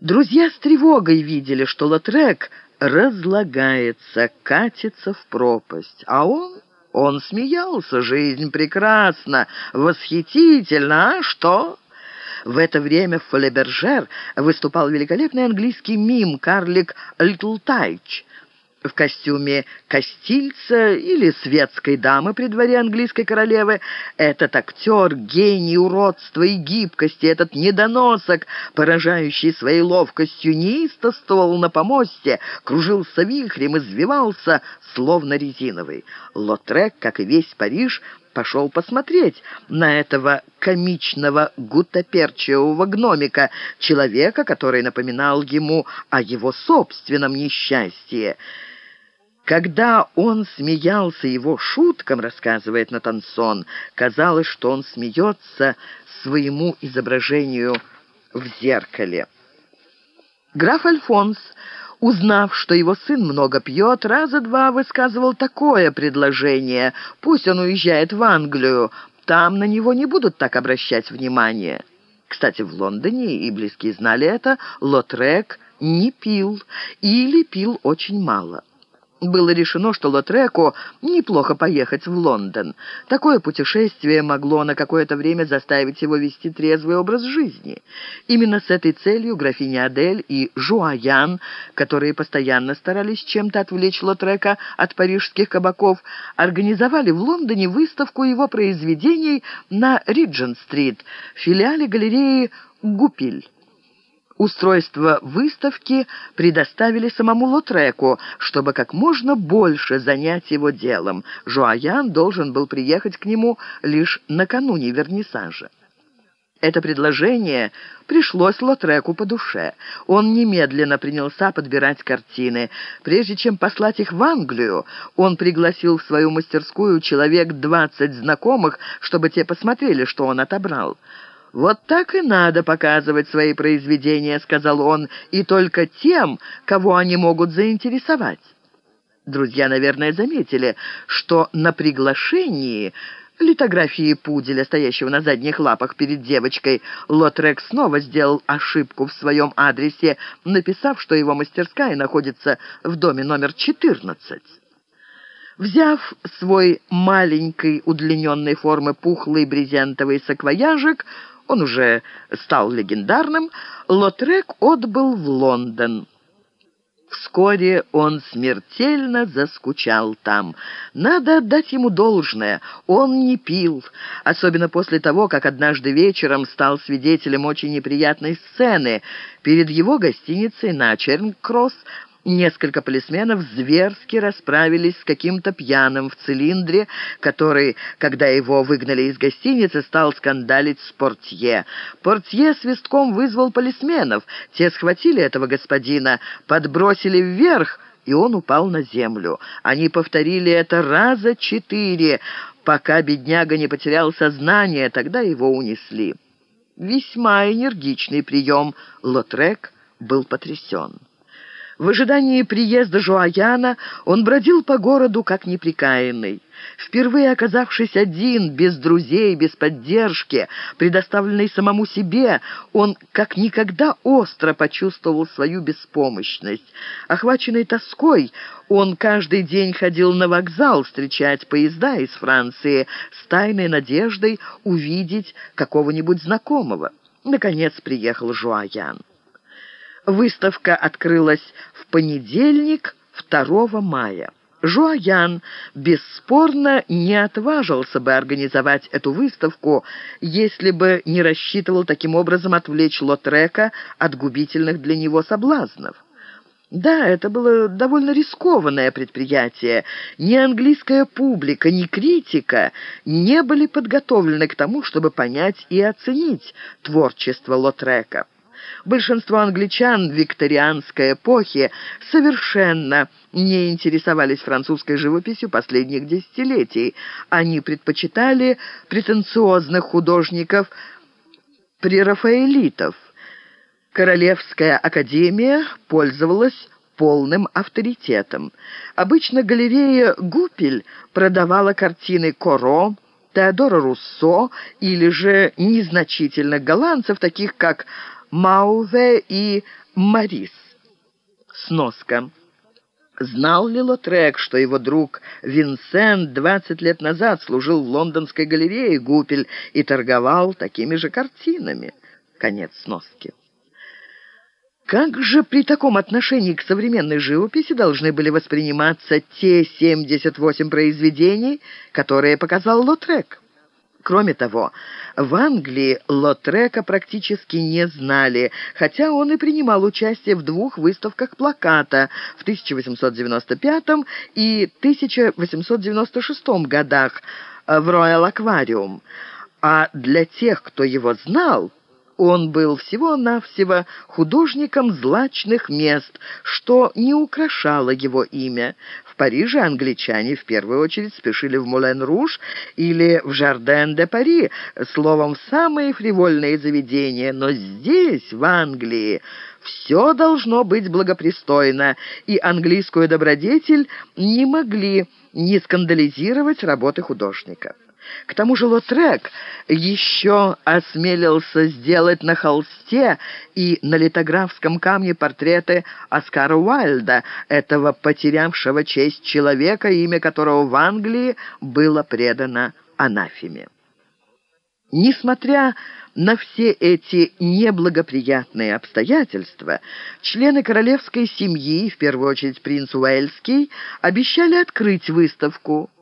Друзья с тревогой видели, что Лотрек разлагается, катится в пропасть, а он... Он смеялся, жизнь прекрасна, восхитительна, а что? В это время в Фолебержер выступал великолепный английский мим «Карлик Литл Тайч», в костюме костильца или светской дамы при дворе английской королевы. Этот актер, гений уродства и гибкости, этот недоносок, поражающий своей ловкостью, неистовствовал на помосте, кружился вихрем, извивался, словно резиновый. Лотрек, как и весь Париж, пошел посмотреть на этого комичного гутоперчивого гномика, человека, который напоминал ему о его собственном несчастье. Когда он смеялся его шуткам, рассказывает Натансон, казалось, что он смеется своему изображению в зеркале. Граф Альфонс, узнав, что его сын много пьет, раза два высказывал такое предложение. Пусть он уезжает в Англию, там на него не будут так обращать внимание. Кстати, в Лондоне, и близкие знали это, Лотрек не пил или пил очень мало. Было решено, что Лотреку неплохо поехать в Лондон. Такое путешествие могло на какое-то время заставить его вести трезвый образ жизни. Именно с этой целью графиня Адель и Жуаян, которые постоянно старались чем-то отвлечь Лотрека от парижских кабаков, организовали в Лондоне выставку его произведений на Риджент-стрит, филиале галереи «Гупиль». Устройство выставки предоставили самому Лотреку, чтобы как можно больше занять его делом. Жуаян должен был приехать к нему лишь накануне вернисажа. Это предложение пришлось Лотреку по душе. Он немедленно принялся подбирать картины. Прежде чем послать их в Англию, он пригласил в свою мастерскую человек двадцать знакомых, чтобы те посмотрели, что он отобрал. «Вот так и надо показывать свои произведения», — сказал он, «и только тем, кого они могут заинтересовать». Друзья, наверное, заметили, что на приглашении литографии пуделя, стоящего на задних лапах перед девочкой, Лотрек снова сделал ошибку в своем адресе, написав, что его мастерская находится в доме номер 14. Взяв свой маленький удлиненной формы пухлый брезентовый саквояжик, он уже стал легендарным, Лотрек отбыл в Лондон. Вскоре он смертельно заскучал там. Надо отдать ему должное. Он не пил, особенно после того, как однажды вечером стал свидетелем очень неприятной сцены. Перед его гостиницей на Чернкросс Несколько полисменов зверски расправились с каким-то пьяным в цилиндре, который, когда его выгнали из гостиницы, стал скандалить с портье. Портье свистком вызвал полисменов. Те схватили этого господина, подбросили вверх, и он упал на землю. Они повторили это раза четыре, пока бедняга не потерял сознание, тогда его унесли. Весьма энергичный прием. Лотрек был потрясен. В ожидании приезда Жуаяна он бродил по городу как неприкаянный. Впервые оказавшись один, без друзей, без поддержки, предоставленный самому себе, он как никогда остро почувствовал свою беспомощность. Охваченный тоской, он каждый день ходил на вокзал встречать поезда из Франции с тайной надеждой увидеть какого-нибудь знакомого. Наконец приехал Жуаян. Выставка открылась в понедельник, 2 мая. Жуаян бесспорно не отважился бы организовать эту выставку, если бы не рассчитывал таким образом отвлечь Лотрека от губительных для него соблазнов. Да, это было довольно рискованное предприятие. Ни английская публика, ни критика не были подготовлены к тому, чтобы понять и оценить творчество Лотрека. Большинство англичан викторианской эпохи совершенно не интересовались французской живописью последних десятилетий. Они предпочитали претенциозных художников прерафаэлитов. Королевская академия пользовалась полным авторитетом. Обычно галерея «Гупель» продавала картины Коро, Теодора Руссо или же незначительных голландцев, таких как Мауве и Марис. Сноска. Знал ли Лотрек, что его друг Винсент 20 лет назад служил в лондонской галерее Гупель и торговал такими же картинами? Конец сноски. Как же при таком отношении к современной живописи должны были восприниматься те 78 произведений, которые показал Лотрек? Кроме того, в Англии Лотрека практически не знали, хотя он и принимал участие в двух выставках плаката в 1895 и 1896 годах в Роyal Аквариум. А для тех, кто его знал, он был всего-навсего художником злачных мест, что не украшало его имя. В Париже англичане в первую очередь спешили в Мулен-Руж или в Жарден-де-Пари, словом, в самые фривольные заведения, но здесь, в Англии, все должно быть благопристойно, и английскую добродетель не могли не скандализировать работы художника. К тому же Лотрек еще осмелился сделать на холсте и на литографском камне портреты Оскара Уайльда, этого потерявшего честь человека, имя которого в Англии было предано анафеме. Несмотря на все эти неблагоприятные обстоятельства, члены королевской семьи, в первую очередь принц Уэльский, обещали открыть выставку –